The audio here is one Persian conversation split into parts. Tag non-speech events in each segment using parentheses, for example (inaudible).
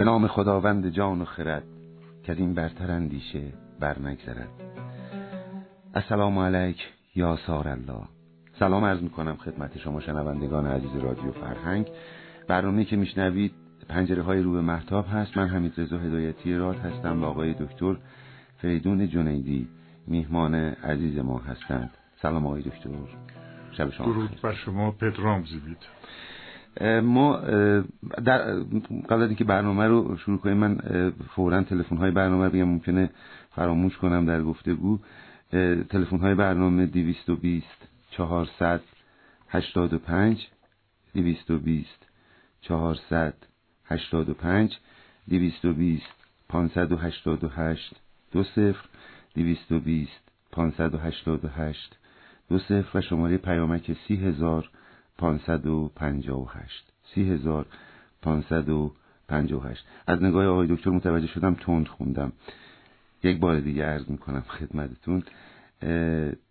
به نام خداوند جان و خرد که از این برتر اندیشه بر نگذرد السلام علیک یا سار الله. سلام عرض می‌کنم خدمت شما شنوندگان عزیز رادیو فرهنگ. برنامه که میشنوید پنجره های رو به محتاب هست. من حمید رضا هدایتی راد هستم و آقای دکتر فریدون جنیدی میهمان عزیز ما هستند. سلام آقای دکتر. شب شما درود بر شما. پدرام زیبید. ما در قبل از اینکه برنامه رو شروع کنیم من فورا تلفن های برنامه رو بگم ممکنه فراموش کنم در گفتگو. تلفن های برنامه 220 400 85 220 400 85 220 588 دو صفر 220 588 دو صفر و شماره پیامک سی هزار پانصد و پنجاه و هشت. سی هزار پانصد و پنجاه و هشت. از نگاه آقای دکتر متوجه شدم تند خوندم. یک بار دیگه عرض می‌کنم خدمتتون.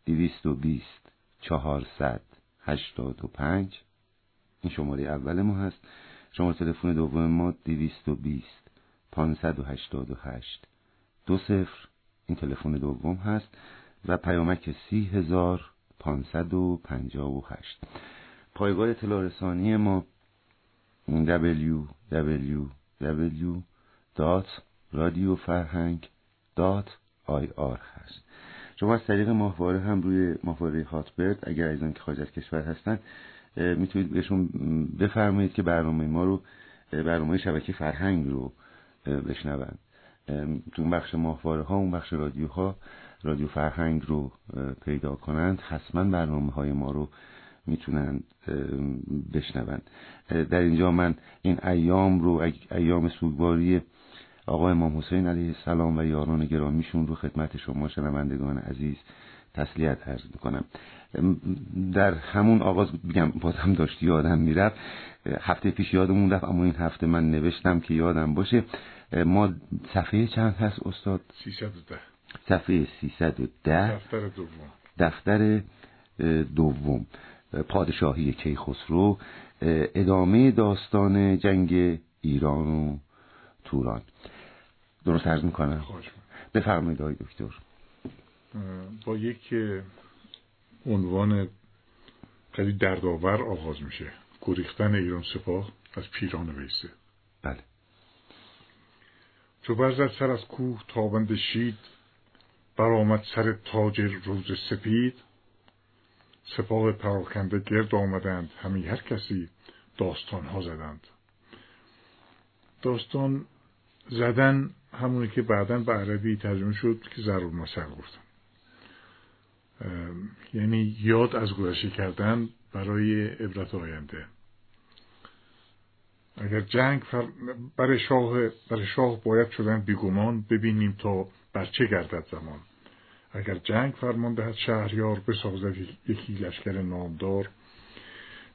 دویست و بیست چهارصد هشتاد و پنج. این شماره اول ما هست. شماره تلفن دوم ما دویست و بیست پانصد و هشتاد و هشت. دو صفر. این تلفن دوم هست. و پیامک سی هزار پانصد و پنجاه و هشت. پایگاه اطلاع رسانی ما www.radiofrhang.ir هست. شما از طریق ماهواره هم روی ماهواره هاتبرد اگر ایزان که خارج از کشور هستن می‌تونید بهشون بفرمایید که برنامه ما رو برنامه شبکه فرهنگ رو بشنوند. تو بخش ماهواره ها اون بخش رادیو ها رادیو فرهنگ رو پیدا کنند حتما برنامه های ما رو می‌تونن بشنوند در اینجا من این ایام رو ایام سوگواری آقا امام حسین علیه السلام و یاران گرامیشون رو خدمت شما شنوندگان عزیز تسلیت عرض می‌کنم. در همون آغاز بگم بازم داشتی یادم می‌رفت. هفته پیش یادمون رفت اما این هفته من نوشتم که یادم باشه. ما صفحه چند هست استاد؟ 310 صفحه 310 دفتر دوم. دفتر دوم. پادشاهی کیخسرو ادامه داستان جنگ ایران و توران. درست عرض می‌کنم؟ بفرمایید آقای دکتر. با یک عنوان خیلی دردآور آغاز میشه. گریختن ایران سپاه از پیران ویسه. بله. چو برزد سر از کوه تابند شید. برآمد سر تاج روز سپید. سپاه پراکنده گرد آمدند. همی هر کسی داستان ها زدند. داستان زدن همونی که بعدا به عربی ترجمه شد که ضرور مثل گفتن یعنی یاد از گذشته کردن برای عبرت آینده. اگر جنگ برای شاه, برای شاه باید شدن بیگمان ببینیم تا بر چه گردد زمان. اگر جنگ فرمان دهد شهریار بسازد یکی لشکر نامدار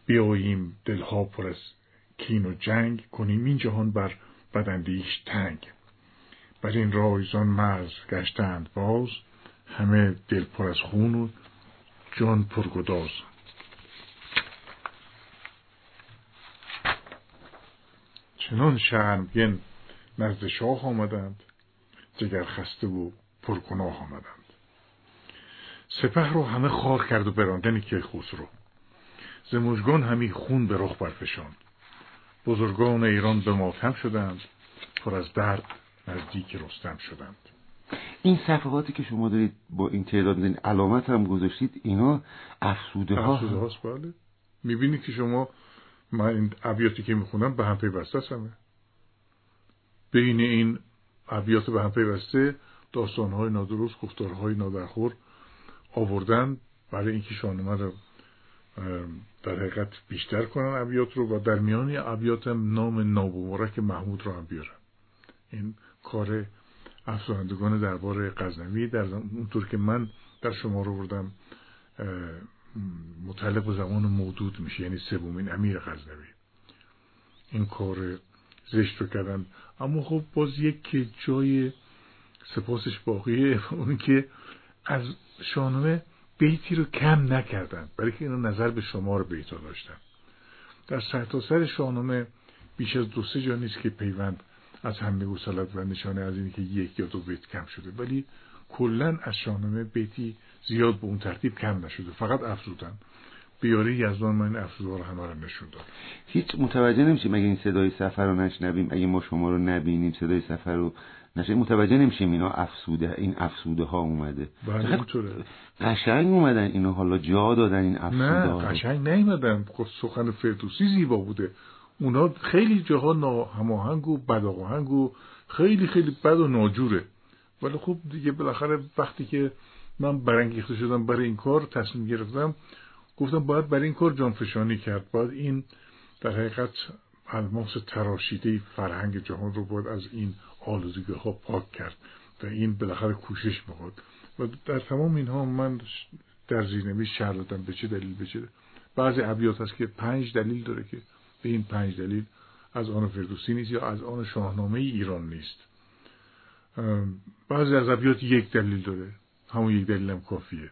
بیاییم دلها پر از کین و جنگ کنیم این جهان بر بدندیش تنگ. بر این رایزان مرز گشتند باز همه دل پر از خون و جان پرگداز چنان شرمگن نزد شاه آمدند جگر خسته و پرگناه آمدند. سپه رو همه خار کرد و براندن که خسرو ز مژگان همی خون به رخ برفشاند. بزرگان ایران به ماتم شدند پر از درد نزدیک رستم شدند. این صفحاتی که شما دارید با این تعداد این علامت هم گذاشتید اینا افسوده ها افسوده هاست بله. می‌بینید که شما من این ابیاتی که می‌خونم به هم پیوسته همه. بین این ابیات به هم پیوسته داستانهای نادرست گفتارهای نادرخور آوردن برای اینکه شاهنامه رو در حقیقت بیشتر کنن ابیات رو و در میان ابیات نام نابمبارک محمود رو هم بیارن. این کار افزایندگان دربار غزنوی در اونطور که من در شما رو بردم متعلق به زمان مودود میشه یعنی سومین امیر غزنوی. این کار زشت رو کردن. اما خب باز یک جای سپاسش باقیه (laughs) اون که از شاهنامه بیتی رو کم نکردن برای که اینا نظر به شما رو بیتا داشتن. در سرتاسر سر شاهنامه بیش از دو سه جا نیست که پیوند از هم میگسلد و نشانه از اینه که یک یا دو بیت کم شده. ولی کلا از شاهنامه بیتی زیاد به اون ترتیب کم نشده. فقط افزودن. بیاری یزدان من این افزوده رو همه رو نشون هیچ متوجه نمیشیم اگه این صدای سفر رو نشنویم اگه ما شما رو نبینیم صدای سفر رو نشه متوجه نمیشیم اینا افسوده این افسوده ها اومده. بله قشنگ اومدن اینا حالا جا دادن این افسوده نه قشنگ نیومدن. خب سخن فردوسی زیبا بوده. اونا خیلی جاها ناهماهنگ و بداهنگ و خیلی خیلی بد و ناجوره. ولی خب دیگه بالاخره وقتی که من برانگیخته شدم برای این کار تصمیم گرفتم گفتم باید برای این کار جانفشانی کرد. باید این در حقیقت الماس تراشیده فرهنگ جهان رو باید از این آلودگی ها پاک کرد و این بالاخره کوشش می‌خواد و در تمام اینها من در زیرنویس شهر دادم. به چه دلیل؟ به چه بعضی ابیات هست که پنج دلیل داره که به این پنج دلیل از آن فردوسی نیست یا از آن شاهنامه ایران نیست. بعضی از ابیات یک دلیل داره. همون یک دلیل هم کافیه.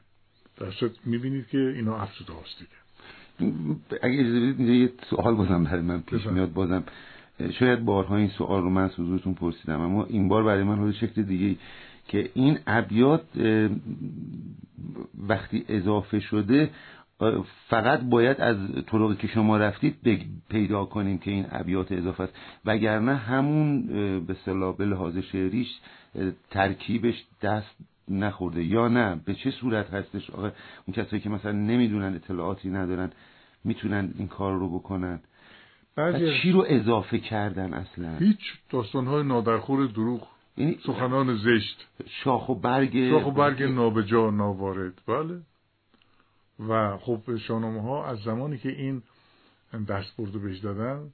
در صورت می‌بینید که اینا افسوده هست دیگه اگه اجازه بدید اینجا یه سوال بازم برای من پیش میاد. بازم شاید بارها این سوال رو من از حضورتون پرسیدم اما این بار برای من حالا شکل دیگه که این ابیات وقتی اضافه شده فقط باید از طرقی که شما رفتید پیدا کنیم که این ابیات اضافه است. وگرنه همون به صلاح به لحاظ شعریش ترکیبش دست نخورده یا نه؟ به چه صورت هستش؟ آقا اون کسایی که مثلا نمی‌دونن اطلاعاتی ندارن می‌تونن این کار رو بکنن؟ بعضی چی رو اضافه کردن اصلا؟ هیچ داستانهای نادرخور دروغ یعنی سخنان زشت. شاخ و برگ شاخ و برگ نابجا ناوارد. بله. و خب شاهنامه ها از زمانی که این دست برده بهش دادن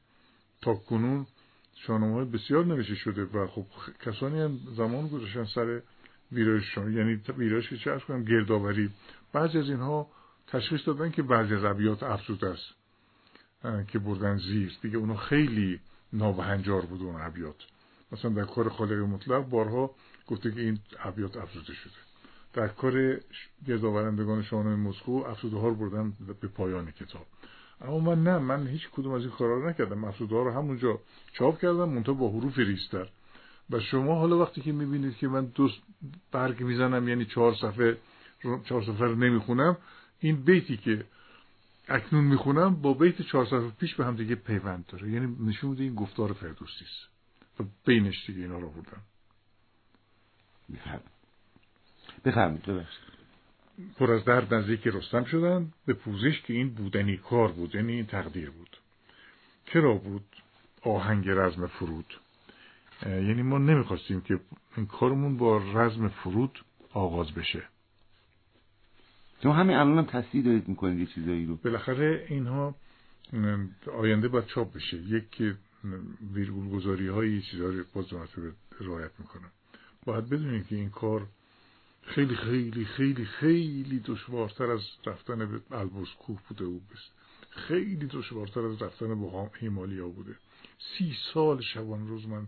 تا کنون شاهنامه های بسیار نوشته شده و خب کسانی هم زمان گذاشتن سر ویرایش یعنی ویرایش که چه کنم؟ گردآوری. بعضی از اینها تشخیص دادن که بعضی از ابیات افزوده است که بردن زیر. دیگه اونها خیلی نابهنجار بود اون ابیات مثلا در کار خالق مطلق بارها گفته که این ابیات افزوده شده. در کار گردآورندگان شاهنامه مسکو افزوده ها رو بردن به پایان کتاب. اما من نه من هیچ کدوم از این کارا رو نکردم. افزوده ها رو همونجا چاپ کردم منتها با حروف ریستر. و شما حالا وقتی که می‌بینید که من دو برگ می‌زنم یعنی چهار صفحه چهار صفحه رو نمی‌خونم این بیتی که اکنون می‌خونم با بیت چهار صفحه پیش به هم دیگه پیوند داره. یعنی نشون میده این گفتار فردوسی است. و بینش دیگه اینا رو بردم. بفرمید ببخشید. پر از درد نزدیک رستم شدن به پوزش که این بودنی کار بود یعنی این تقدیر بود. کرا بود؟ آهنگ رزم فرود. یعنی ما نمی‌خواستیم که این کارمون با رزم فرود آغاز بشه. شما همین الان تصدیح دارید می‌کنید یه چیزایی رو. بالاخره اینها آینده باید چاپ بشه. یک ویرگول گذاری های چیزها رو باز مرتبه رعایت می‌کنم باید بدونید که این کار خیلی خیلی خیلی خیلی دشوارتر از رفتن به البرز کوه بوده او بست خیلی دشوارتر از رفتن به هیمالیا بوده. سی سال شبان روز من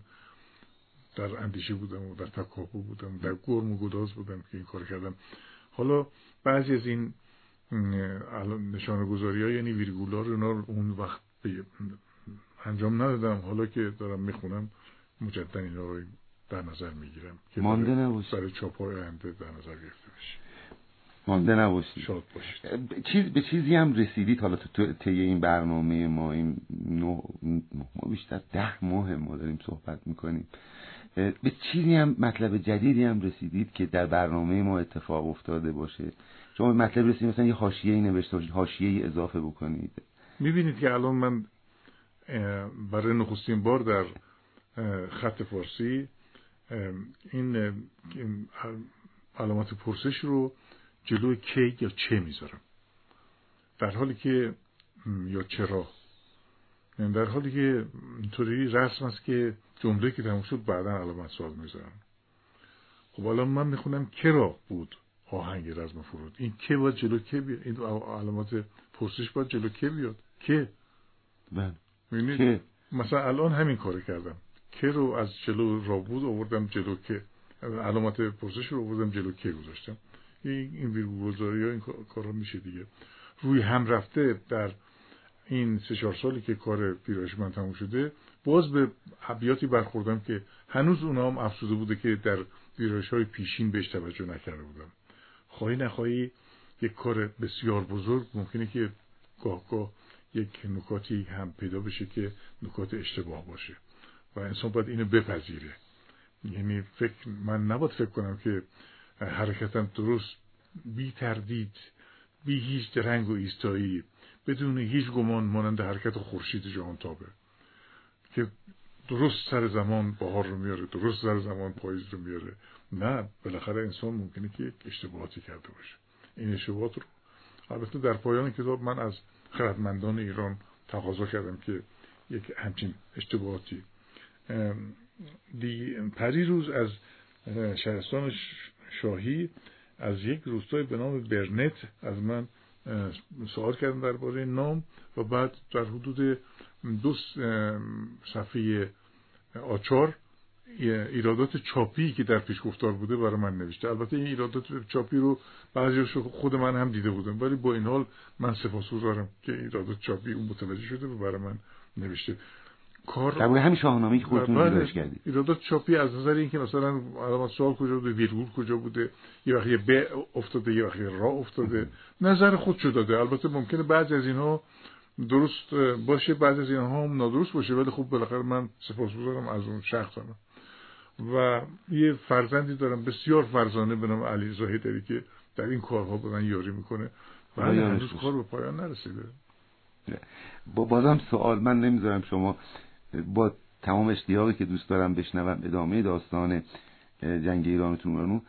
در اندیشه بودم و در تکاپو بودم در گرم و گداز بودم که این کار کردم. حالا بعضی از این نشانه گذاری ها یعنی ویرگولا رو اون وقت انجام ندادم. حالا که دارم می‌خونم مجدد اینا رو در نظر می‌گیرم که مانده نباشید برای چاپ های آینده در نظر گرفته بشه. مانده نباشید. شاد باشید. چیز به چیزی هم رسیدید؟ حالا تو طی این برنامه ما این نه ما بیشتر ده ماه ما داریم صحبت می‌کنیم. به چیزی هم مطلب جدیدی هم رسیدید که در برنامه ما اتفاق افتاده باشه؟ شما مطلب رسیدید مثلا یه حاشیه ای نوشته باشید حاشیه اضافه بکنید. می‌بینید که الان من برای نخستین بار در خط فارسی این علامات پرسش رو جلوی کی یا چه می‌ذارم. در حالی که یا چرا در حالی که اینطوری رسم است که جمله که تموم شد بعدا علامت سوال می‌ذارم. خب الان من می‌خونم کرا بود آهنگ رزم فرود؟ این که باید جلو که بیاد؟ این علامات پرسش باید جلو که بیاد؟ که بله که مثلا الان همین کار کردم. که رو از جلو را بود آوردم جلو که علامات پرسش رو آوردم جلو که گذاشتم. این این ها این کارا میشه دیگه. روی هم رفته در این سه چهار سالی که کار ویرایش من تموم شده باز به ابیاتی برخوردم که هنوز اونا هم افسوده بوده که در ویرایش های پیشین بهش توجه نکرده بودم. خواهی نخواهی یک کار بسیار بزرگ ممکنه که گاه گاه یک نکاتی هم پیدا بشه که نکات اشتباه باشه و انسان باید اینو بپذیره. یعنی فکر من نباید فکر کنم که حرکتم درست بی تردید بی هیچ درنگ و ایستایی بدون هیچ گمان مانند حرکت خورشید جهان تابه. که درست سر زمان بهار رو میاره درست سر زمان پاییز رو میاره. نه بالاخره انسان ممکنه که اشتباهاتی کرده باشه. این اشتباهات رو البته در پایان کتاب من از خردمندان ایران تقاضا کردم که یک همچین اشتباهاتی پری روز از شهرستان شاهی از یک روستای به نام برنت از من سوال کردن درباره نام و بعد در حدود دو صفحه آچار ایرادات چاپی که در پیش گفتار بوده برای من نوشته. البته این ایرادات چاپی رو بعضیش خود من هم دیده بودم ولی با این حال من سپاسگزارم که ایرادات چاپی اون متوجه شده و برای من نوشته. کار در همین شاهنامه که خودتون بله. کردید. ایرادات چاپی از نظر اینکه مثلا علامت سوال کجا بوده ویرگول کجا بوده یه وقتی ب افتاده یه وقتی را افتاده نظر خودشو داده. البته ممکنه بعضی از اینها درست باشه بعضی از اینها هم نادرست باشه ولی خب بالاخره من سپاسگزارم از اون شخصم. و یه فرزندی دارم بسیار فرزانه به نام علی زاهدری که در این کارها به من یاری می‌کنه. و هنوز کار به پایان نرسیده. با بازم سوال من نمی‌ذارم شما با تمام اشتیاقی که دوست دارم بشنوم ادامه داستان جنگ ایرانتون رو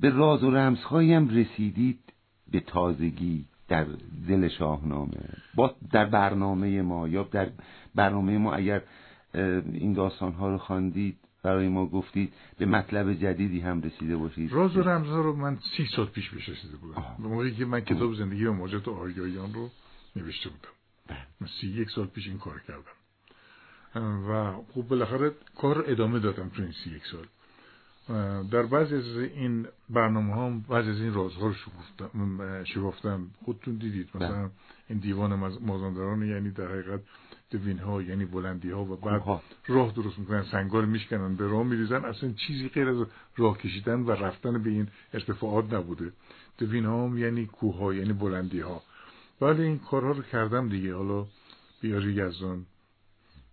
به راز و رمزهایی هم رسیدید به تازگی در دل شاهنامه. با در برنامه ما یا در برنامه ما اگر این داستان ها رو خواندید برای ما گفتید به مطلب جدیدی هم رسیده باشید. راز و رمزها رو من سی سال پیش بهش رسیده بودم به موقعی که من کتاب زندگی و موجات آریایان رو نوشته بودم. بله. من سی یک سال پیش این کار کردم. و خب بالاخره کار ادامه دادم تو این سی یک سال. در بعضی از این برنامه ها بعضی از این رازها رو شگفتم خودتون دیدید مثلا بله. این دیوان مازندران یعنی در حقیقت دوین ها یعنی بلندی ها و بعد راه درست می‌کنن سنگار میشکنن به راه میریزن. اصلا چیزی غیر از راه کشیدن و رفتن به این ارتفاعات نبوده. دوین ها هم یعنی کوه ها یعنی بلندی ها ولی این کارها رو کردم دیگه. حالا بیاری یزدان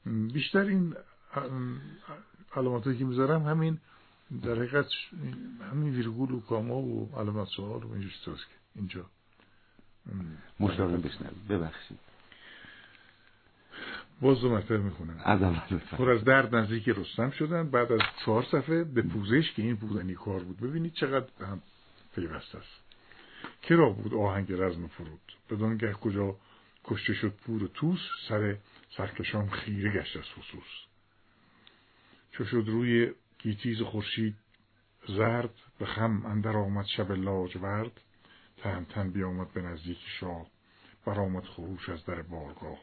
بیشتر این علامت که می‌ذارم همین در حقیقت همین ویرگول و کاما و علامت سوال و اینجا. که اینجا مشتاقم بشنم ببخشید. باز دو مرتبه می‌خونم. پر از درد نزدیک رستم شدن بعد از چهار صفحه به پوزش که این بودنی کار بود ببینید چقدر به هم پیوست است. کرا بود آهنگ رزم فرود. بدانگه کجا کشته شد پور و توس سر سرکشان خیره گشت از خصوص. چو شد روی گیتیز خورشید زرد به خم اندر آمد شب لاجورد. تهمتن بیامد به نزدیک شاه برآمد خروش از در بارگاه.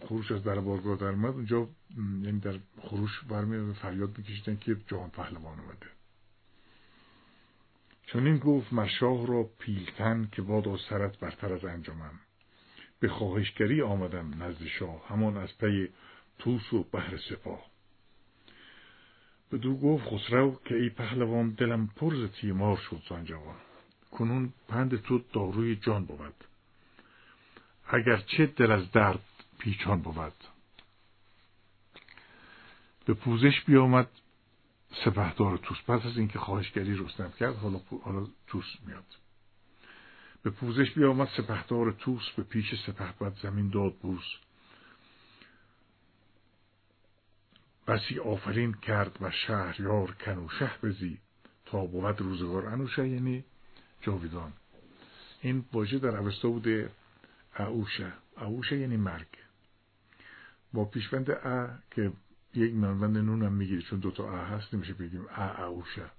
خروش از در بارگاه در اومد. اونجا یعنی در خروش برمی فریاد میکشیدن که جهان پهلوان اومده. چون این گفت مرشاه را پیلتن که و سرت برتر از انجامم به خواهشگری آمدم نزد شاه همان از پی توس و بهر سپاه. دو گفت خسرو که ای پهلوان دلم پرز تیمار شد زنجوان. کنون پند تو داروی جان بود. اگر چه دل از درد پیچان بود. به پوزش بیامد سپهدار توس پس از اینکه خواهشگری رستم کرد حالا, حالا توس میاد. به پوزش بیامد سپهدار توس به پیش سپهبد زمین داد بوس. بسی آفرین کرد و شهریار کنوشه بزی تا بود روزگار انوشه یعنی جاویدان. این واژه در اوستا بوده اعوشه اعوشه یعنی مرگ. با پیشوند ا که یک میانوند نون هم می‌گیره چون دوتا ا هست نمیشه بگیم ا اعوشه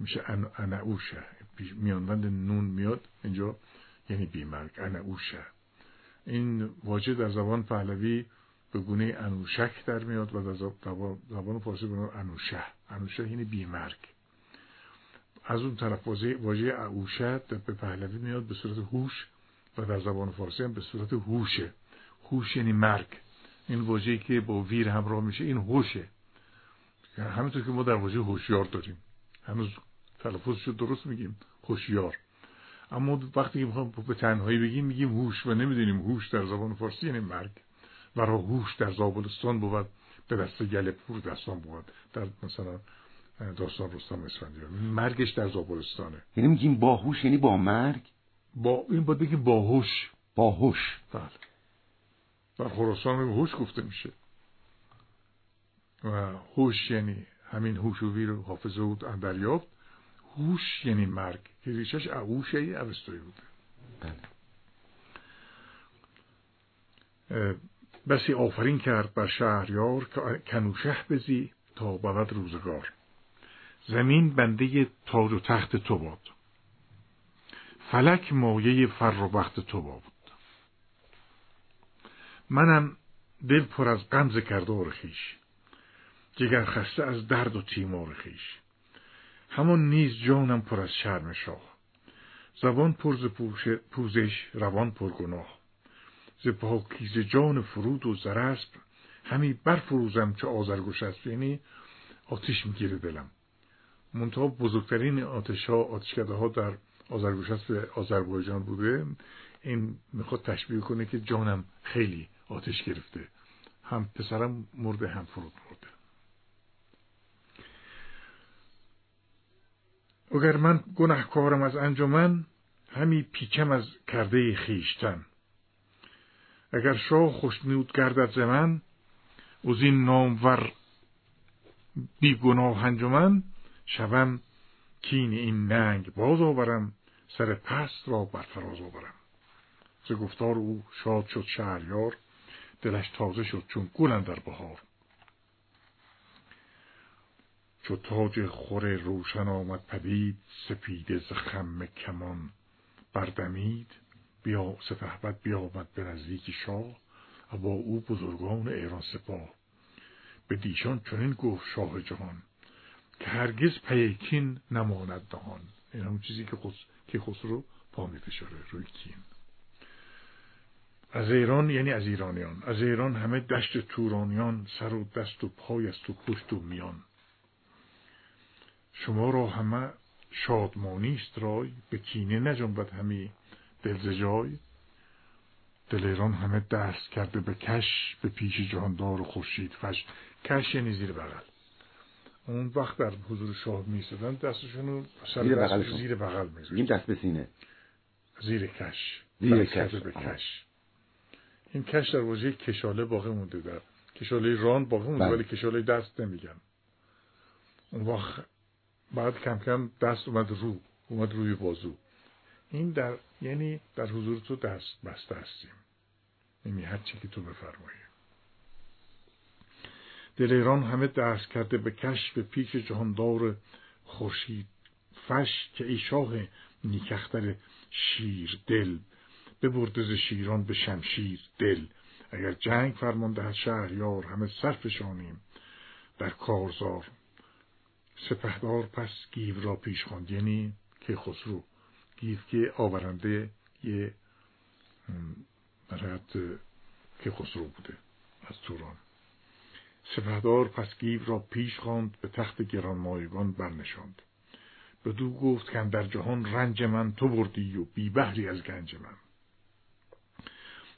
میشه انعوشه میانوند نون میاد اینجا یعنی بیمرگ انعوشه این واژه در زبان پهلوی به گونه انوشک در میاد و در زبان فارسی به انوشه. انوشه یعنی بیمرگ از اون طرف واژه اعوشه به پهلوی میاد به صورت هوش و در زبان فارسی هم به صورت هوشه. هوش یعنی مرگ. این واژه‌ای که با ویر همراه میشه این هوشه. همینطور که ما در واژه هوشیار داریم. هنوز تلفظش رو درست میگیم. هوشیار. اما وقتی که می‌خوام به تنهایی بگیم میگیم هوش و نمی‌دونیم هوش در زبان فارسی یعنی مرگ. و را هوش در زابلستان بود به دست گل پور دستان بود. در مثلا داستان رستم اسفندیار. مرگش در زابلستانه. یعنی میگیم باهوش یعنی با مرگ؟ با این باید بگیم باهوش باهوش بله. در خراسان هوش گفته میشه. و هوش یعنی همین هوش و ویر حافظه بود اندریافت هوش یعنی مرگ که ریشش اعوشه ای اوستایی بوده. بله. بسی آفرین کرد بر شهریار کنوشه بزی تا بود روزگار. زمین بنده تاج و تخت تو باد. فلک مایه فر و بخت تو بود منم دل پر از غمز کردار خیش جگر خسته از درد و تیمار خیش. همان نیز جانم پر از شرم شاه زبان پر ز پوزش روان پر گناه ز پاکیز جان فرود و زرسب همی برفروزم چه آزرگوش است یعنی آتیش می‌گیره دلم منتها بزرگترین آتش ها آتشکده ها در آذربایجان بوده این می‌خواد تشبیه کنه که جانم خیلی آتش گرفته هم پسرم مرده هم فرود مرده اگر من گناهکارم از انجمن همی پیچم از کرده خیشتن. اگر شاه خوشنود گردد ز من از این نامور بی گناه انجمن شوم کین این ننگ باز آورم سر پست را بر فراز آورم. ز گفتار او شاد شد شهریار دلش تازه شد چون گل در بهار. چو تاج خور روشن آمد پدید سپیده ز خم کمان. بردمید بیا سپهبد بیامد به نزدیک شاه. و با او بزرگان ایران سپاه. به دیشان چنین گفت شاه جهان که هرگز پیکین نماند دهان. این همون چیزی که خس... که خسرو پا می روی کین. از ایران یعنی از ایرانیان. از ایران همه دشت تورانیان سر و دست و پای است و پشت و میان. شما را همه شادمانی است رای به کینه نجنبد همی دل جای. دل ایران همه دست کرده به کش به پیش جهاندار و خورشید فش. کش یعنی زیر بغل. اون وقت در حضور شاه میستدن دستشون رو زیر بغل زیر بغل دست به سینه. زیر کش. زیر کش. به کش. این کش در واژه کشاله باقی مونده در. کشاله ران باقی مونده بله. ولی کشاله دست نمیگن. اون وقت بعد کم کم دست اومد رو اومد روی بازو. این در یعنی در حضور تو دست بسته هستیم. یعنی هر چی که تو بفرمایی. دل ایران همه دست کرده به کش به پیش جهاندار خورشید فش که ای شاه نیکختر شیر دل ببرده ز شیران به شمشیر دل. اگر جنگ فرمان دهد شهریار همه سرفشانیم در کارزار سپهدار پس گیو را پیش خواند. یعنی که خسرو. گیو که آورنده یه برایت که خسرو بوده از توران. سپهدار پس گیو را پیش خواند به تخت گرانمایگان برنشاند. بدو گفت کاندر جهان رنج من تو بردی و بی بهری از گنج من.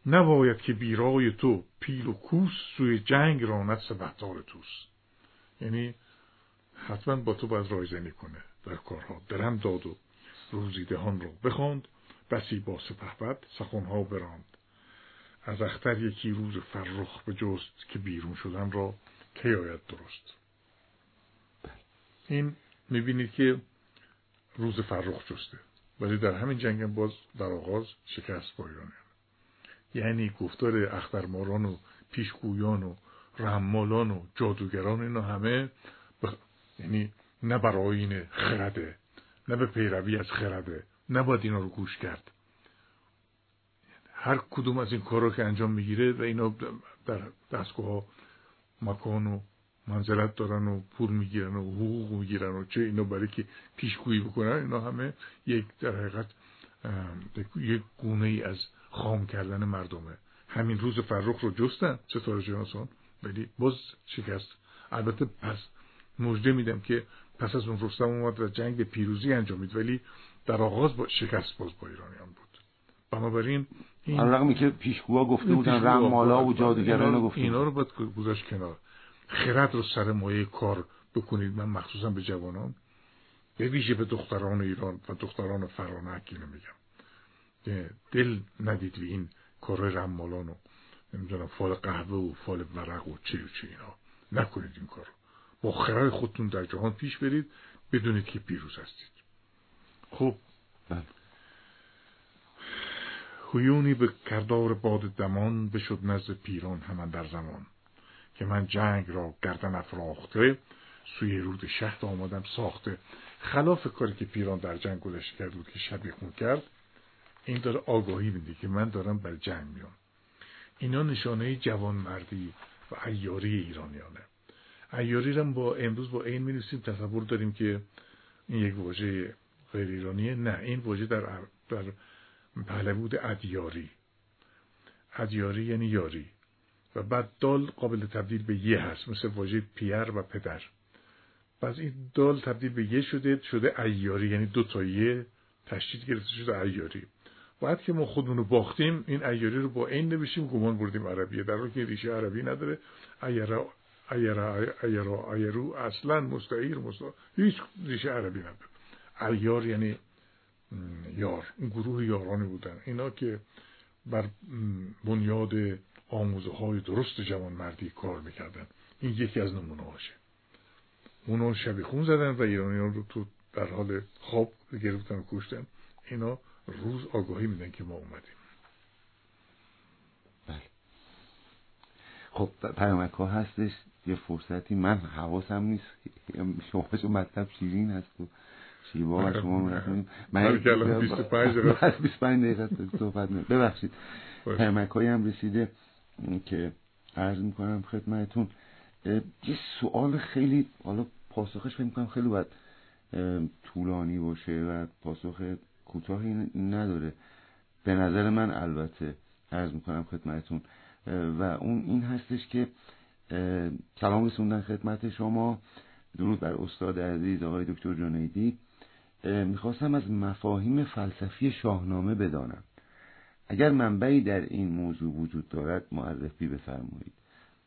نباید که بی رای تو پیل و کوس سوی جنگ راند سپهدار توس. یعنی حتما با تو باید رایزنی کنه در کارها. درم داد و روزیدهان را بخواند بسی با سپهبد سخنها براند. از اختر یکی روز فرخ به جست که بیرون شدن را کی درست؟ این می‌بینید که روز فرخ جسته. ولی در همین جنگ باز در آغاز شکست با یعنی گفتار اخترماران و پیشگویان و رحمالان و جادوگران اینا همه یعنی نه برای این خرده نه به پیروی از خرده نباید اینا رو گوش کرد. هر کدوم از این کارا که انجام می‌گیره و اینا در دستگاه ها مکان و منزلت دارن و پول می‌گیرن و حقوق می‌گیرن و چه اینا برای که پیشگویی بکنن اینا همه یک در حقیقت یک گونه ای از خام کردن مردمه. همین روز فرخ رو جستن ستاره شناسان ولی باز شکست. البته پس مژده میدم که پس از اون رستم اومد و جنگ به پیروزی انجامید ولی در آغاز با شکست باز با ایرانیان بود. بنابراین این رقمی که پیشگوها گفته بودن رمالا و جادوگران گفته اینا رو باید گذاشت کنار. خرد رو سر مایه کار بکنید. من مخصوصا به جوانان به ویژه به دختران ایران و دختران فرانک اینو میگم. که دل ندید به این کار رمالان و نمی‌دونم فال قهوه و فال ورق و چه و چه اینا. نکنید این کار با خرد خودتون در جهان پیش برید بدونید که پیروز هستید. خب. بله. هیونی به کردار باد دمان بشد نزد پیران همان در زمان که من جنگ را گردن افراخته سوی رود شهد آمدم ساخته. خلاف کاری که پیران در جنگ گذشته کرد بود که شبیخون کرد این داره آگاهی میده که من دارم بر جنگ میام. اینا نشانه جوانمردی و ایاری ایرانیانه. ایاری را با امروز با این می تصور داریم که این یک واژه غیر ایرانیه. نه این واژه در در پهلوود ادیاری. ادیاری یعنی یاری. و بعد دال قابل تبدیل به یه هست مثل واژه پیر و پدر. پس این دال تبدیل به یه شده شده ایاری یعنی دو تا یه تشدید گرفته شده ایاری بعد که ما خودمون رو باختیم این ایاری رو با این نوشیم گمان بردیم عربیه. در حالی که ریشه عربی نداره. ایرا ایرا ایرا ایرو اصلا مستعیر مستعیر هیچ ریشه عربی نداره ایار یعنی یار این گروه یارانی بودن. اینا که بر بنیاد آموزه های درست جوان مردی کار می‌کردن. این یکی از نمونه هاشه. اونا شبی خون زدن و ایرانیان رو تو در حال خواب گرفتن و کشتن. اینا روز آگاهی میدن که ما اومدیم. بله. خب پیامک ها هستش. یه فرصتی من حواسم نیست. شما چون مطلب شیرین هست و شیوا شما مرکنیم من 25 دقیقه. 25 دقیقه صحبت ببخشید. پیامک هایی هم رسیده که عرض می‌کنم خدمتون یه سوال خیلی حالا پاسخش فکر می‌کنم خیلی باید طولانی باشه و پاسخ کوتاهی نداره. به نظر من البته عرض می‌کنم خدمتون و اون این هستش که سلام رسوندن خدمت شما. درود بر استاد عزیز آقای دکتر جنیدی. می‌خواستم از مفاهیم فلسفی شاهنامه بدانم. اگر منبعی در این موضوع وجود دارد معرفی بفرمایید.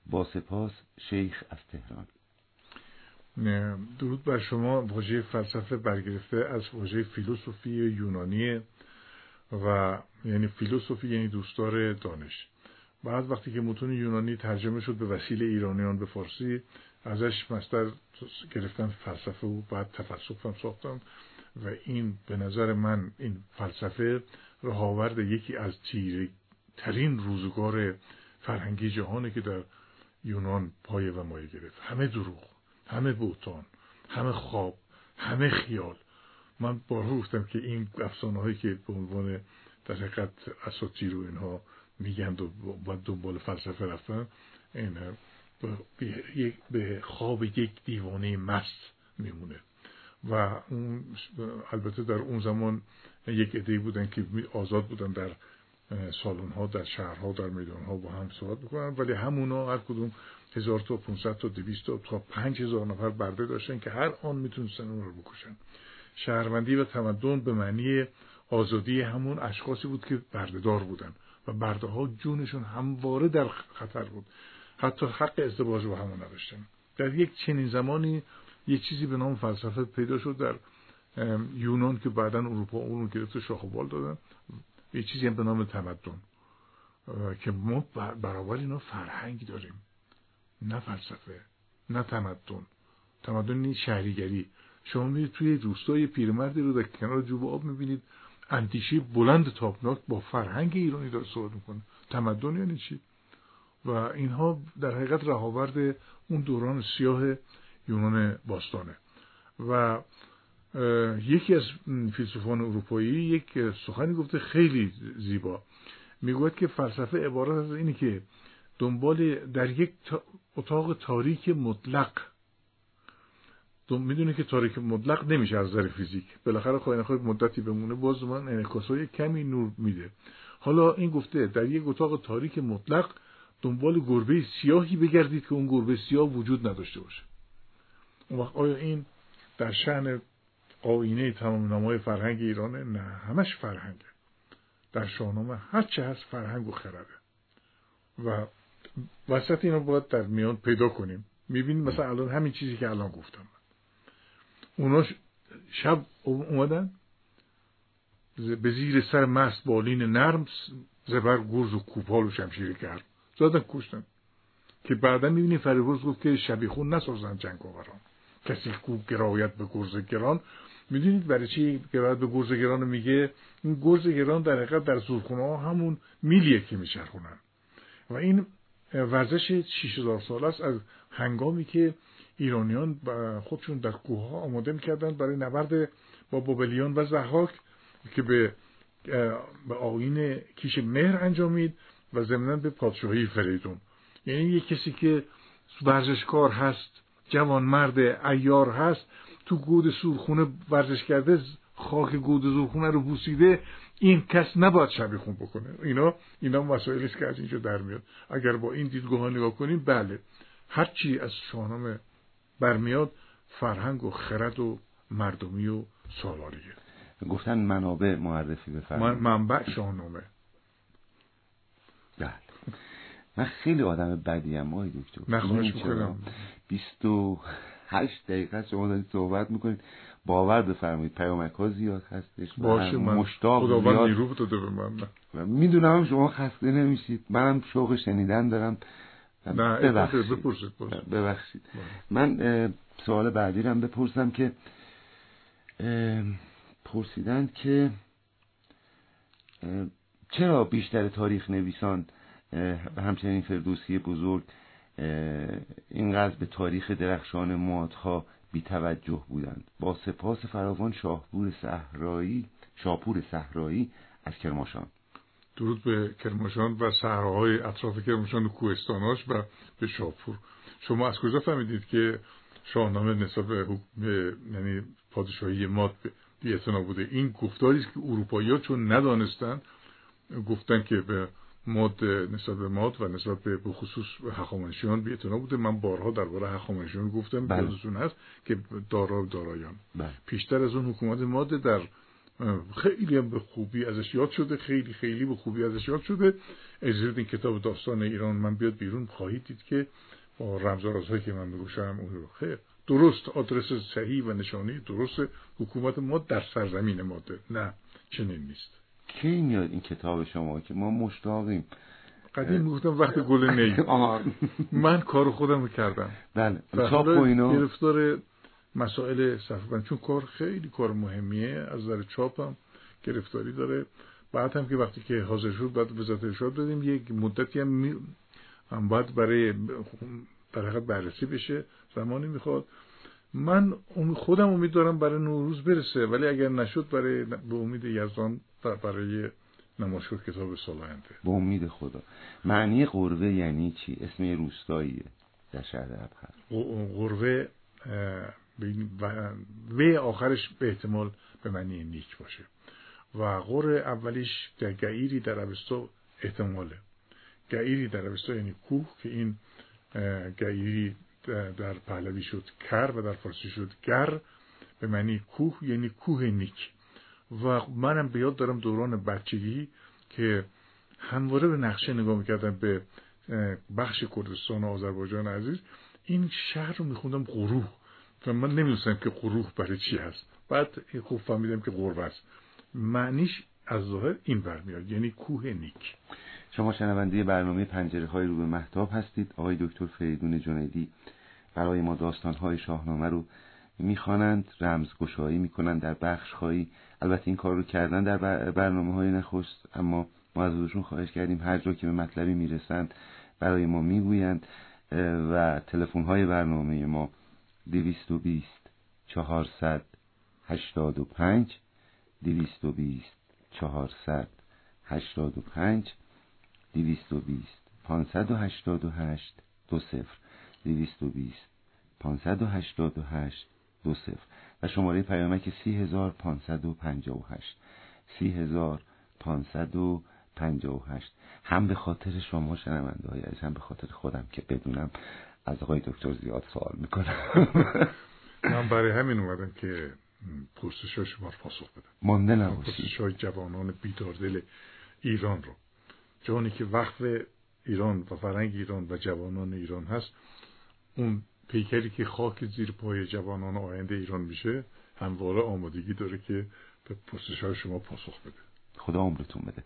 با سپاس شیخ از تهران. درود بر شما. واژه فلسفه برگرفته از واژه فیلسوفی یونانی و یعنی فیلسوفی یعنی دوستدار دانش. بعد وقتی که متون یونانی ترجمه شد به وسیله ایرانیان به فارسی ازش مستر گرفتن فلسفه و بعد تفلسف هم ساختن و این به نظر من این فلسفه رهاورد یکی از تیره ترین روزگار فرهنگی جهانه که در یونان پایه و مایه گرفت. همه دروغ همه بوتان همه خواب همه خیال. من بارها گفتم که این افسانه هایی که به عنوان در حقیقت اساطیر و اینها میگند و باید دنبال فلسفه رفتن این به خواب یک دیوانه مست میمونه. و اون البته در اون زمان یک عده بودن که آزاد بودن در سالن ها در شهرها در میدان ها با هم صحبت بکنن ولی همونا هر کدوم هزار تا 500 تا 200 تا تا 5000 نفر برده داشتن که هر آن می‌تونستن اون رو بکشن. شهروندی و تمدن به معنی آزادی همون اشخاصی بود که بردهدار بودن. و برده ها جونشون همواره در خطر بود. حتی حق ازدواج با همون نداشتن. در یک چنین زمانی یه چیزی به نام فلسفه پیدا شد در یونان که بعدا اروپا اون رو گرفت شاخ و بال دادن. یه چیزی هم به نام تمدن. که ما برابر اینا فرهنگ داریم. نه فلسفه نه تمدن. تمدن نیست شهریگری. شما میرید توی روستای پیرمردی رو در کنار جوب آب می‌بینید. اندیشه بلند تابناک با فرهنگ ایرانی داره صحبت می‌کنه. تمدن یعنی چی؟ و اینها در حقیقت رهاورد اون دوران سیاه یونان باستانه. و یکی از فیلسوفان اروپایی یک سخنی گفته خیلی زیبا. می‌گوید که فلسفه عبارت از اینه که دنبال در یک اتاق تاریک مطلق می‌دونه که تاریک مطلق نمیشه از نظر فیزیک. بالاخره خواهی نخواهی مدتی بمونه باز من انعکاسای کمی نور میده. حالا این گفته در یک اتاق تاریک مطلق دنبال گربه سیاهی بگردید که اون گربه سیاه وجود نداشته باشه. اون وقت آیا این در شهن آینه تمام نامای فرهنگ ایرانه؟ نه همش فرهنگه. در شاهنامه هر چه هست فرهنگ و خرده. و وسط اینو باید در میان پیدا کنیم. می‌بینیم مثلا الان همین چیزی که الان گفتم. اونا شب اومدن. به زیر سر مست بالین نرم زبر گرز و کوپال و شمشیر کرد زادن کشتن. که بعدا می‌بینی فریبرز گفت که شبیخون نسازن جنگ آوران کسی کو گرایت به گرز گران. می‌دونید برای چی گرایت به گرز گران میگه؟ این گرز گران در حقیقت در زورخونه ها همون میلیه که میچرخونن. و این ورزش 6000 سال است از هنگامی که ایرانیان خودشون در کوه ها آماده می‌کردن برای نبرد با بابلیان و زحاک که به به آین کیش مهر انجامید و ضمنا به پادشاهی فریدون. یعنی یک کسی که ورزشکار هست جوان مرد ایار هست تو گود سورخونه ورزش کرده خاک گود سورخونه رو بوسیده این کس نباید شبیه بکنه. اینا اینا مسائلی که از اینجا در میاد. اگر با این دیدگاه نگاه کنیم بله. هرچی از شاهنامه برمیاد فرهنگ و خرد و مردمی و سالاریه گفتن منابع معرفی بفرمایید. من منبع شاهنامه. بله. من خیلی آدم بدی ام آقای دکتر. نخواهش می‌کنم. 28 دقیقه شما دارید صحبت می‌کنید. باور بفرمایید پیامک ها زیاد هستش. باشه من مشتاق خداوند نیرو داده به من. می‌دونم شما خسته نمیشید. منم شوق شنیدن دارم. ببخشید. بپرسید ببخشید. من سوال بعدی رو بپرسم که پرسیدن که چرا بیشتر تاریخ نویسان و همچنین فردوسی بزرگ اینقدر به تاریخ درخشان مادها بی توجه بودند؟ با سپاس فراوان شاهپور صحرایی شاپور صحرایی از کرماشان درود به کرماشان و صحراهای اطراف کرماشان و کوهستاناش و به شاپور. شما از کجا فهمیدید که شاهنامه نسبت به یعنی پادشاهی ماد بی بوده؟ این گفتاری است که اروپایی ها چون ندانستن گفتن که به ماد نسبت به ماد و نسبت به بخصوص هخامنشیان بی بوده. من بارها درباره هخامنشیان گفتم. بله. هست که دارا دارایان. بله. پیشتر از اون حکومت ماده در خیلی هم به خوبی ازش یاد شده خیلی خیلی به خوبی ازش یاد شده. اجازه این کتاب داستان ایران من بیاد بیرون خواهید دید که با رمزارزهایی که من میگوشم اون رو خیر درست آدرس صحیح و نشانی درست حکومت ما در سرزمین ماده نه چنین نیست. کی میاد این کتاب شما؟ که ما مشتاقیم. قدیم می‌گفتم وقت گل نی. (laughs) من کار خودم رو کردم. بله چاپ و اینا. گرفتار مسائل صفحه چون کار خیلی کار مهمیه از نظر چاپم گرفتاری داره. بعد هم که وقتی که حاضر شد بعد وزارت ارشاد دادیم یک مدتی هم, می... هم باید برای در حقیقت بررسی بشه. زمانی می‌خواد. من خودم امید دارم برای نوروز برسه ولی اگر نشد برای به امید یزدان برای نمایشگاه کتاب سال آینده. به امید خدا. معنی قربه یعنی چی؟ اسم روستاییه در شهر قربه و آخرش به احتمال به معنی نیک باشه. و غور اولیش در گعیری در عبستو احتماله. گعیری در عبستو یعنی کوه که این گعیری در پهلوی شد کر و در فارسی شد گر به معنی کوه یعنی کوه نیک. و منم به یاد دارم دوران بچگی که همواره به نقشه نگاه می‌کردم به بخش کردستان و آذربایجان عزیز. این شهر رو میخوندم غروح و من نمی‌دونستم که غروح برای چی هست. بعد خوب فهمیدم که غرب است. معنیش از ظاهر این برمیاد یعنی کوه نیک. شما شنونده برنامه پنجره های رو به محتاب هستید. آقای دکتر فریدون جنیدی برای ما داستان های شاهنامه رو می‌خوانند رمزگشایی می‌کنند در بخش خواهی البته این کار رو کردن در برنامه های نخست اما ما از خودشون خواهش کردیم هر جا که به مطلبی می‌رسند برای ما می‌گویند و تلفن های برنامه ما دویست و بیست چهارصد هشتاد و پنج دویست و بیست چهارصد هشتاد و پنج دویست و بیست پانصد و هشتاد و هشت دو صفر دویست و بیست پانصد و هشتاد و هشت دو صفر. و شماره پیامک سی هزار پانصد و پنجاه و هشت. سی هزار پانصد و پنجاه و هشت. هم به خاطر شما شنونده هم به خاطر خودم که بدونم از آقای دکتر زیاد سوال می‌کنم. (laughs) من برای همین اومدم که پرسش های شما رو پاسخ بدم. مانده نباشید. پرسش های جوانان بیداردل ایران رو. جانی که وقت ایران و فرنگ ایران و جوانان ایران هست اون پیکری که خاک زیر پای جوانان آینده ایران میشه همواره آمادگی داره که به پرسش های شما پاسخ بده. خدا عمرتون بده.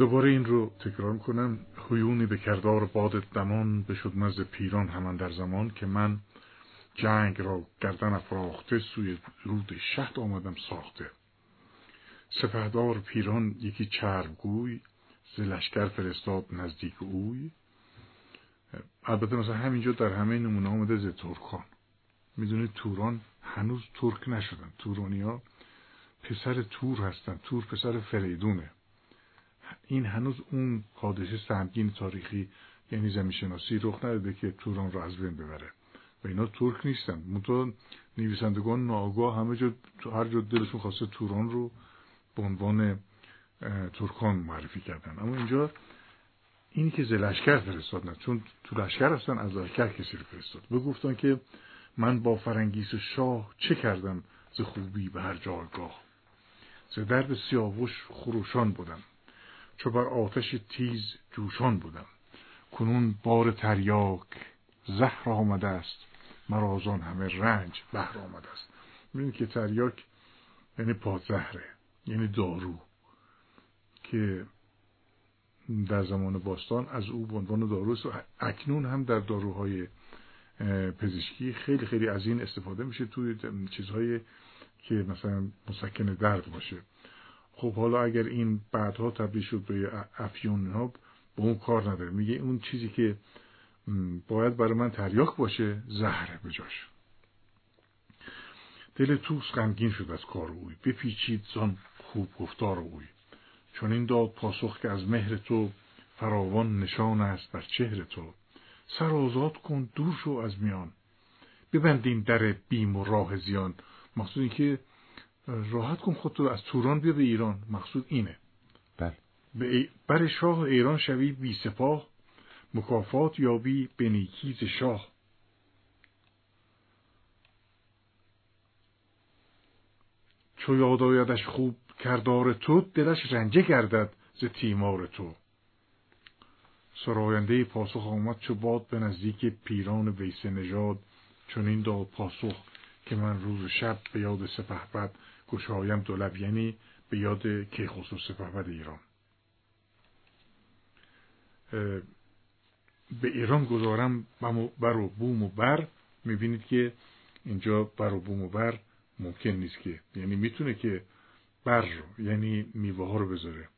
دوباره این رو تکرار کنم هیونی به کردار باد دمان بشد مز پیران همان در زمان که من جنگ را گردن افراخته سوی رود شهد آمدم ساخته. سپهدار پیران یکی چربگوی ز لشکر فرستاد نزدیک اوی. البته مثلا همینجا در همه نمونه آمده ز ترکان. می‌دونید توران هنوز ترک نشدن. تورانی ها پسر تور هستن. تور پسر فریدونه. هنوز اون حادثه سهمگین تاریخی یعنی زمینشناسی رخ نداده که توران رو از بین ببره. و اینا ترک نیستن. منتها نویسندگان ناآگاه همه جا هر جا دلشون خواسته توران رو به عنوان ترکان معرفی کردن. اما اینجا اینی که ز لشکر فرستاد نه. چون تو لشکر هستن از لشکر کسی رو فرستاد. بگفتن که من با فرنگیس شاه چه کردم ز خوبی به هر جایگاه؟ ز درد سیاوش خروشان بودم. چو بر آتش تیز جوشان بودم. کنون بار تریاک زهر آمده است مرا همه رنج بهر آمده است می‌بینید که تریاک یعنی پادزهره یعنی دارو که در زمان باستان از او به عنوان دارو اکنون هم در داروهای پزشکی خیلی خیلی از این استفاده میشه توی چیزهایی که مثلا مسکن درد باشه. خب حالا اگر این بعدها تبدیل شد به افیون ها به اون کار نداره میگه اون چیزی که باید برای من تریاک باشه زهره بجاش دل توس غمگین شد از کار اوی. بپیچید زان خوب گفتار اوی. چون این داد پاسخ که از مهر تو فراوان نشان است بر چهر تو. سر آزاد کن دور شو از میان. ببندین در بیم و راه زیان. مقصود که راحت کن خودتو از توران بیا به ایران. مقصود اینه. بله. بر شاه ایران شوی بی سپاه. مکافات یابی به نیکیز شاه. چو یاد خوب کردار تو دلش رنجه گردد ز تیمار تو. سراینده پاسخ آمد چو باد به نزدیک پیران ویسه نژاد چون این داد پاسخ که من روز شب به یاد سپهبد گشایم دولب یعنی به یاد کیخسرو سپهبد ایران. به ایران گذارم بر و بوم و بر. می‌بینید که اینجا بر و بوم و بر ممکن نیست که یعنی می‌تونه که بر رو یعنی میوه ها رو بذاره.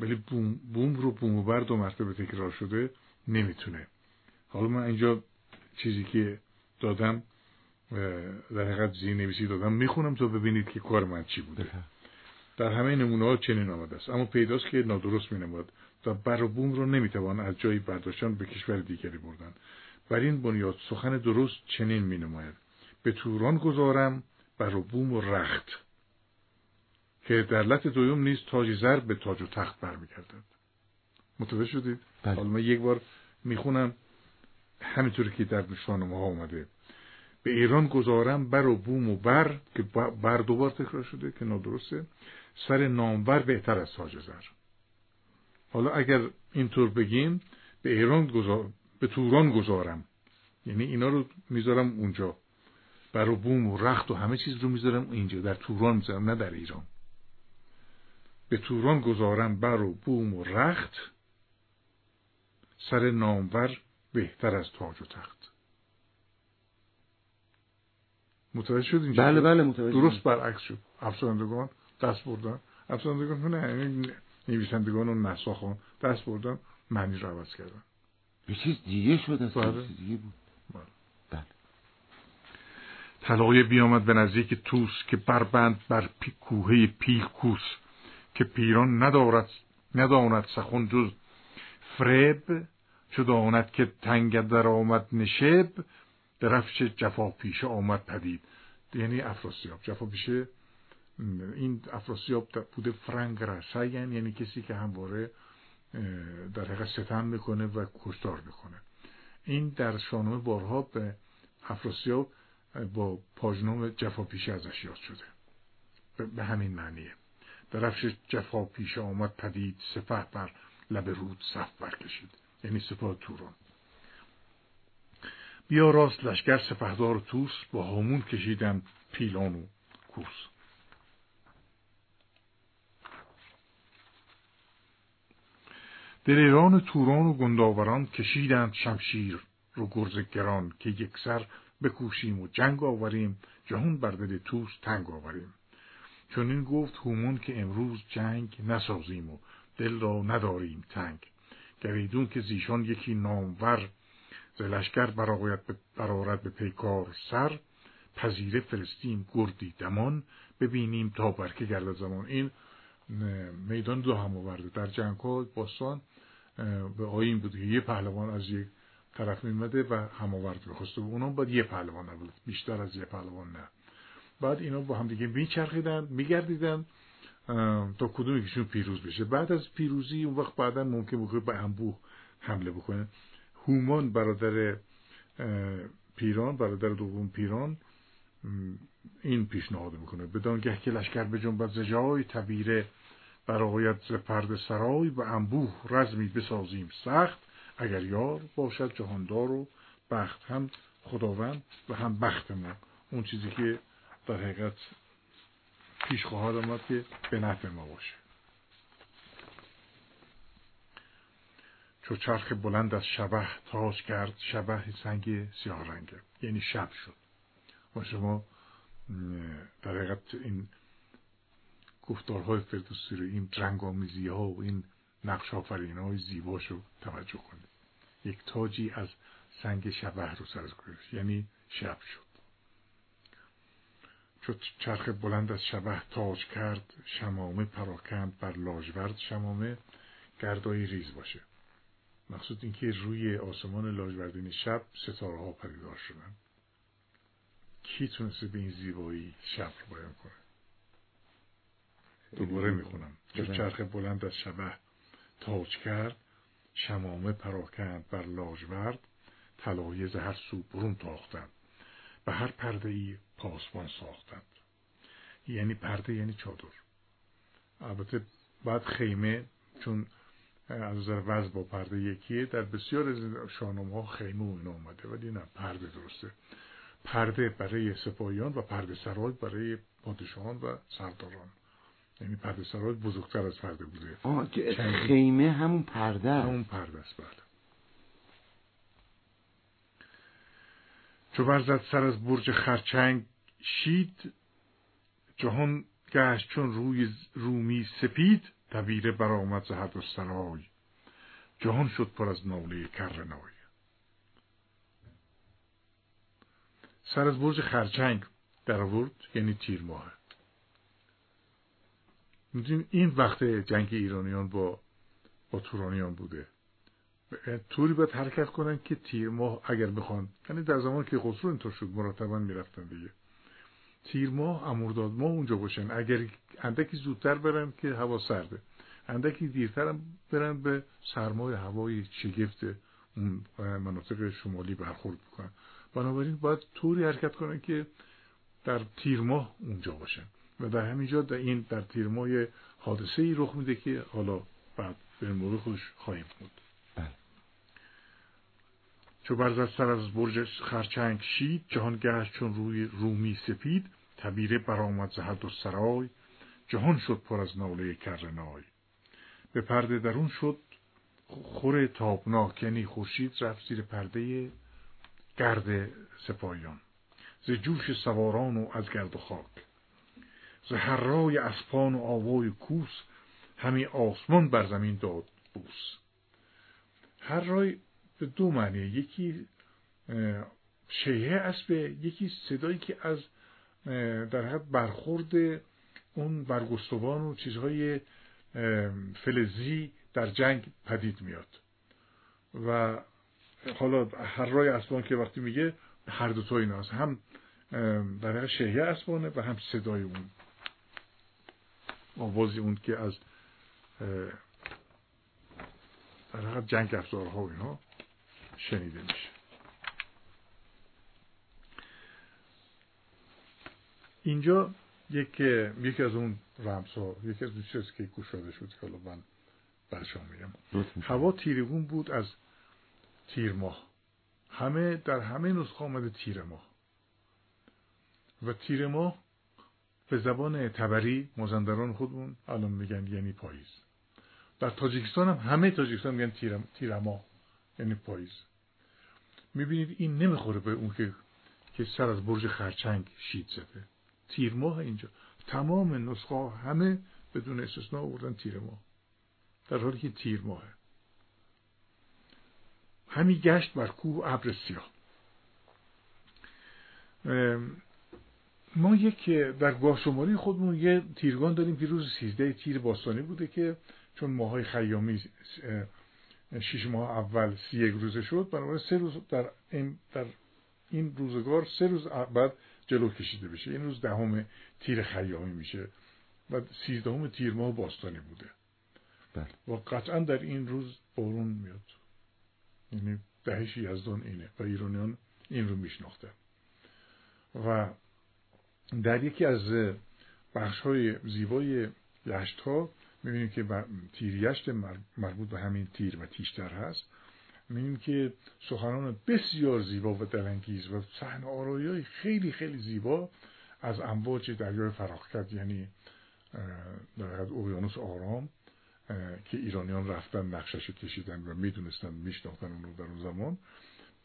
ولی بوم, بوم رو بوم و بر دو مرتبه تکرار شده نمی‌تونه. حالا من اینجا چیزی که دادم در حقیقت زیر نویسی دادم می‌خونم تا ببینید که کار من چی بوده. در همه نمونه ها چنین آمده است. اما پیداست که نادرست می نمود و بر و بوم رو نمی‌توان از جایی برداشتن به کشور دیگری بردن. بر این بنیاد سخن درست چنین می نماید به توران گذارم بر و بوم و رخت. که در لط دویم نیز تاج زر به تاج و تخت برمیگردد. متوجه شدید؟ بله. حالا من یک بار می‌خونم. همینطوری که در شاهنامه ها اومده. به ایران گذارم بر و بوم و بر که بر دوبار تکرار شده که نادرسته. سر نامور بهتر از تاج زر حالا اگر اینطور بگیم به ایران گذار... به توران گذارم. یعنی اینا رو می‌ذارم اونجا. بر و بوم و رخت و همه چیز رو می‌ذارم اینجا در توران می‌ذارم نه در ایران. به توران گذارم بر و بوم و رخت. سر نامور بهتر از تاج و تخت. متوجه شد اینجا بله بله متوجه درست برعکس شد. افسرندگان دست بردن. افسرندگان نه نویسندگان و نساخان دست بردن معنی رو عوض کردن. یه چیز دیگه شد از بله. دیگه بود. بله. بله. طلایه بیامد به نزدیک توس که بربند بر پی کوهه پیلکوس که پیران ندارد نداند سخن جز فرب چو داند که تنگ در آمد نشب درفش جفا پیشه آمد پدید. یعنی افراسیاب. جفا پیشه این افراسیاب بوده فرنگ رساین یعنی کسی که همواره در حقیقت ستم می‌کنه و کشتار می‌کنه. این در شاهنامه بارها به افراسیاب با پاجنام جفا پیشه ازش یاد شده. به همین معنیه. درفش جفا پیشه آمد پدید سپه بر لب رود صف برکشید. یعنی سپاه توران. بیا راست لشکر سپهدار توس با هامون کشیدن پیلان و کوس. دلیران توران و گنداوران کشیدند شمشیر رو گرز گران که یک سر بکوشیم و جنگ آوریم جهان بر دل توس تنگ آوریم. چون این گفت هومون که امروز جنگ نسازیم و دل را نداریم تنگ. گریدون که زیشان یکی نامور ز لشکر برارد به پیکار سر. پذیره فرستیم گردی دمان. ببینیم تا برکه گرد زمان. این میدان دو هم آورده. در جنگ ها باستان به آین بود که یه پهلوان از یک طرف میمده و هم آورد بخواسته بود اونام باید یه پهلوان نبود. بیشتر از یه پهلوان نه. بعد اینا با هم دیگه میچرخیدن میگردیدن تا کدوم یکیشون پیروز بشه. بعد از پیروزی اون وقت بعدا ممکن بود به انبوه حمله بکنه. هومان برادر پیران برادر دوم پیران این پیشنهاد می‌کنه. بدانگه که لشکر به جنبت ز جای تبیره برایت ز پرد سرای و انبوه رزمی بسازیم سخت اگر یار باشد جهاندار و بخت هم خداوند و هم بخت ما. اون چیزی که در حقیقت پیش خواهد آمد که به نفع ما باشه. چو چرخ بلند از شبه تاج کرد شبه سنگ سیاه رنگه یعنی شب شد. و شما در حقیقت این گفتارهای فردوسی رو این رنگ آمیزی ها و این نقش آفرین های زیباش رو توجه کنید. یک تاجی از سنگ شبه رو سر یعنی شب شد. چو چرخ بلند از شبه تاج کرد شمامه پراکند بر لاجورد شمامه گردایی ریز باشه. مقصود اینکه روی آسمان لاجوردین شب ستاره ها پدیدار شدن. کی تونسته به این زیبایی شب رو بیان کنه؟ دوباره می‌خونم. چو چرخ بلند از شبه تاج کرد شمامه پراکند بر لاجورد طلایه هر سو برون تاختند. به هر پرده ای پاسبان ساختند. یعنی پرده یعنی چادر. البته بعد خیمه چون از نظر وزن با پرده یکیه. در بسیار از شانوم ها خیمه و اینا اومده ولی نه پرده درسته. پرده برای سپاهیان و پرده سرای برای پادشاهان و سرداران. یعنی پرده سرای بزرگتر از پرده بوده. خیمه همون پرده همون پرده است بله. چو برزد سر از برج خرچنگ شید جهان گشت چون روی رومی سپید. تبیره برآمد ز هر سرای جهان شد پر از ناله کرنای سر از برج خرچنگ در آورد یعنی تیر ماه. این وقت جنگ ایرانیان با با تورانیان بوده. طوری باید حرکت کنن که تیر ماه اگر بخوان. یعنی در زمان که خسرو اینطور شد مرتبا می‌رفتن دیگه. تیر ماه امرداد ماه اونجا باشن. اگر اندکی زودتر برن که هوا سرده. اندکی دیرتر برن به سرمای هوای شگفت مناطق شمالی برخورد بکنن. بنابراین باید طوری حرکت کنن که در تیر ماه اونجا باشن. و در همینجا در این در تیر ماه حادثه ای رخ میده که حالا بعد به مورد خودش خواهیم بود. بله. چو برزد سر از برج خرچنگ شید جهان گشت چون روی رومی سپید. تبیره برآمد ز هر سرای جهان شد پر از ناله کرنای. به پرده درون شد خور تابناک یعنی خورشید رفت زیر پرده گرد سپاهیان. ز جوش سواران و از گرد و خاک. ز هرای اسپان و آوای کوس همی آسمان بر زمین داد بوس. هر رای به دو معنی یکی شیهه اسب یکی صدایی که از در حد برخورد اون برگستوان و چیزهای فلزی در جنگ پدید میاد. و حالا هر رای اسبان که وقتی میگه هر دو تا این هم در حقیقت شهیه اسبانه و هم صدای اون آوازی اون که از در حقیقت جنگ افزارها و اینها شنیده میشه. اینجا یک یکی از اون رمز ها یکی از اون چیز که گوشاده شد که حالا من برشان میگم. هوا تیرگون بود از تیر ماه. همه در همه نسخه آمده تیر ماه. و تیر ماه به زبان تبری مازندران خودمون الان میگن یعنی پاییز. در تاجیکستان هم همه تاجیکستان میگن تیر, تیر ماه یعنی پاییز. می‌بینید این نمی‌خوره به اون که که سر از برج خرچنگ شید زده. تیر ماه اینجا. تمام نسخه همه بدون استثناء آوردن تیر ماه. در حالی که تیر ماهه. همی گشت بر کوه ابر سیاه. ما یک در گاه شماری خودمون یه تیرگان داریم که روز سیزده تیر باستانی بوده که چون ماهای خیامی شیش ماه اول سی یک روزه شد بنابراین سه روز در این, در این روزگار سه روز بعد جلو کشیده بشه. این روز دهم تیر خیامی میشه و سیزدهم تیر ماه باستانی بوده. بله. و قطعا در این روز بارون میاد. یعنی دهش یزدان اینه و ایرانیان این رو میشناختن و در یکی از بخش های زیبای یشت ها می‌بینیم که تیر یشت مربوط به همین تیر و تیشتر هست. می‌بینیم که سخنان بسیار زیبا و دلانگیز و صحنه آرایی خیلی خیلی زیبا از امواج دریای فراخکت یعنی در اقیانوس آرام که ایرانیان رفتن نقشش کشیدن و می‌دونستن میشناختن اون رو در اون زمان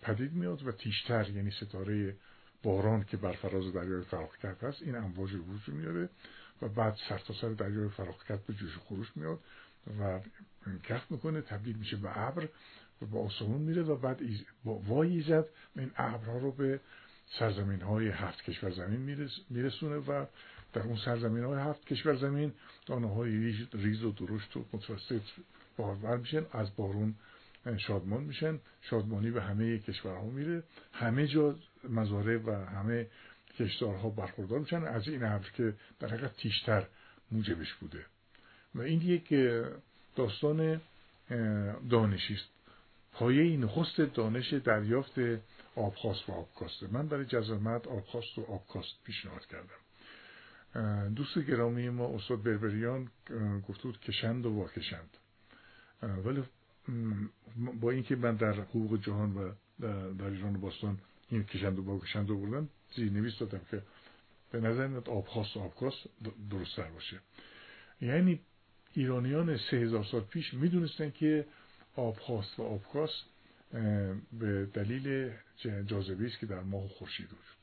پدید میاد و تیشتر یعنی ستاره باران که بر فراز دریای فراخکت هست این امواج وجود میاره و بعد سرتاسر سر دریای فراخکت به جوش خروش میاد و کف می‌کنه تبدیل میشه به ابر. به آسمون میره و بعد با وای زد این ابرها رو به سرزمین های هفت کشور زمین میرسونه و در اون سرزمین های هفت کشور زمین دانه های ریز و درشت و متوسط بارور میشن از بارون شادمان میشن. شادمانی به همه کشورها میره. همه جا مزارع و همه کشتارها برخوردار میشن. از این ابر که در حقیقت تیشتر موجبش بوده. و این یک داستان دانشی است. پایه نخست دانش دریافت آبخواست و آبکاسته. من برای جزمت آبخواست و آبکاست پیشنهاد کردم. دوست گرامی ما استاد بربریان گفته بود کشند و واکشند. ولی با اینکه من در حقوق جهان و در ایران باستان این کشند و واکشند رو بردم زیر نویس دادم که به نظر میاد آبخواست و آبکاست درست باشه. یعنی ایرانیان سه هزار سال پیش می‌دونستن که آبخواست و آبکاست به دلیل جاذبه است که در ماه خورشید وجود